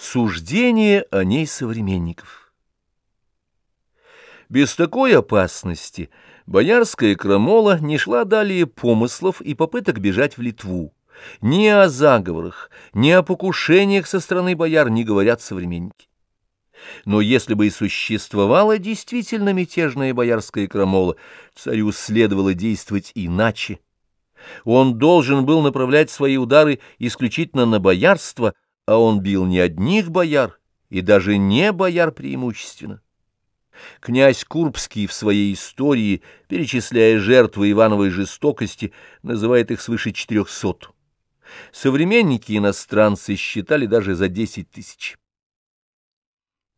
Суждение о ней современников Без такой опасности боярская крамола не шла далее помыслов и попыток бежать в Литву. Ни о заговорах, ни о покушениях со стороны бояр не говорят современники. Но если бы и существовала действительно мятежная боярская крамола, царю следовало действовать иначе. Он должен был направлять свои удары исключительно на боярство, а он бил не одних бояр, и даже не бояр преимущественно. Князь Курбский в своей истории, перечисляя жертвы Ивановой жестокости, называет их свыше четырехсот. Современники иностранцы считали даже за десять тысяч.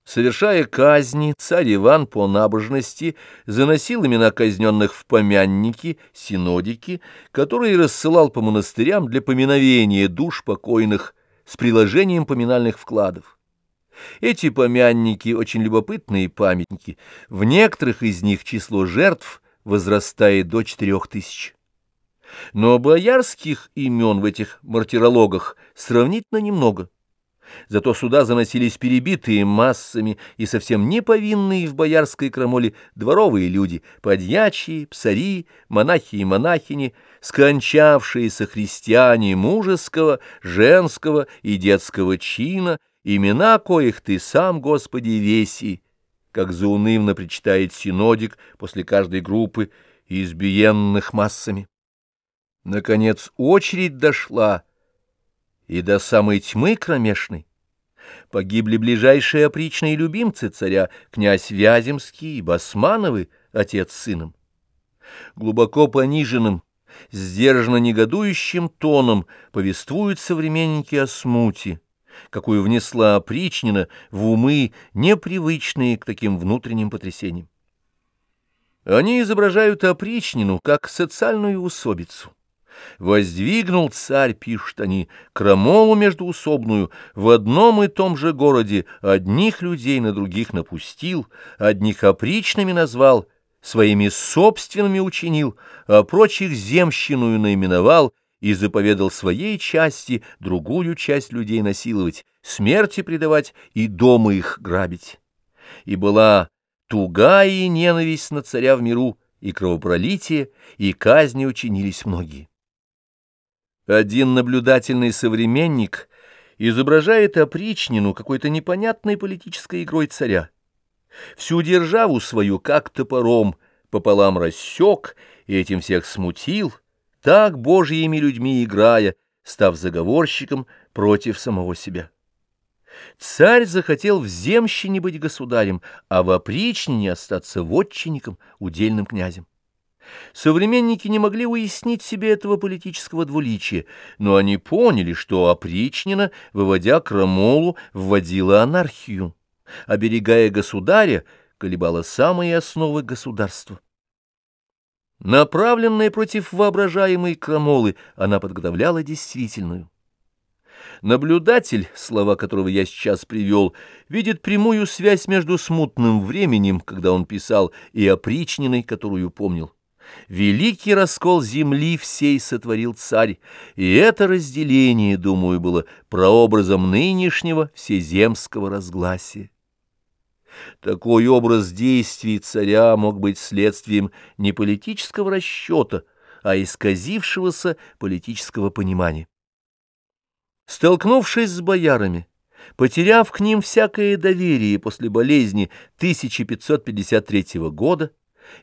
Совершая казни, царь Иван по набожности заносил имена казненных в помянники, синодики, которые рассылал по монастырям для поминовения душ покойных с приложением поминальных вкладов. Эти помянники очень любопытные памятники. В некоторых из них число жертв возрастает до четырех тысяч. Но боярских имен в этих мартирологах сравнительно немного. Зато сюда заносились перебитые массами и совсем не повинные в боярской крамоле дворовые люди, подьячие, псари, монахи и монахини, скончавшиеся христиане мужеского, женского и детского чина, имена коих ты сам, Господи, веси, как заунывно причитает синодик после каждой группы избиенных массами. Наконец очередь дошла, и до самой тьмы кромешной. Погибли ближайшие опричные любимцы царя, князь Вяземский и Басмановы, отец с сыном. Глубоко пониженным, сдержанно негодующим тоном повествуют современники о смуте, какую внесла опричнина в умы, непривычные к таким внутренним потрясениям. Они изображают опричнину как социальную усобицу Воздвигнул царь, пишут они, крамолу междуусобную, в одном и том же городе одних людей на других напустил, одних опричными назвал, своими собственными учинил, а прочих земщиную наименовал и заповедал своей части другую часть людей насиловать, смерти предавать и дома их грабить. И была тугая ненависть на царя в миру, и кровопролитие, и казни учинились многие. Один наблюдательный современник изображает опричнину какой-то непонятной политической игрой царя. Всю державу свою как топором пополам рассек и этим всех смутил, так божьими людьми играя, став заговорщиком против самого себя. Царь захотел в земщине быть государем, а в опричнине остаться вотчинником, удельным князем. Современники не могли уяснить себе этого политического двуличия, но они поняли, что опричнина, выводя крамолу, вводила анархию, оберегая государя, колебала самые основы государства. Направленная против воображаемой крамолы, она подготовляла действительную. Наблюдатель, слова которого я сейчас привел, видит прямую связь между смутным временем, когда он писал, и опричниной, которую помнил. Великий раскол земли всей сотворил царь, и это разделение, думаю, было прообразом нынешнего всеземского разгласия. Такой образ действий царя мог быть следствием не политического расчета, а исказившегося политического понимания. Столкнувшись с боярами, потеряв к ним всякое доверие после болезни 1553 года,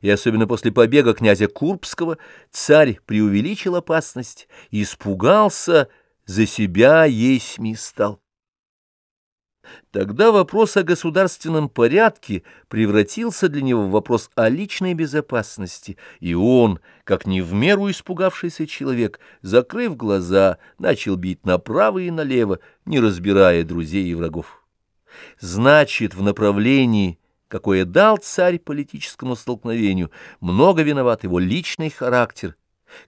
и особенно после побега князя Курбского, царь преувеличил опасность, испугался, за себя есть ми стал. Тогда вопрос о государственном порядке превратился для него в вопрос о личной безопасности, и он, как не в меру испугавшийся человек, закрыв глаза, начал бить направо и налево, не разбирая друзей и врагов. Значит, в направлении какое дал царь политическому столкновению, много виноват его личный характер,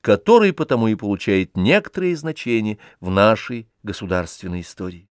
который потому и получает некоторые значения в нашей государственной истории.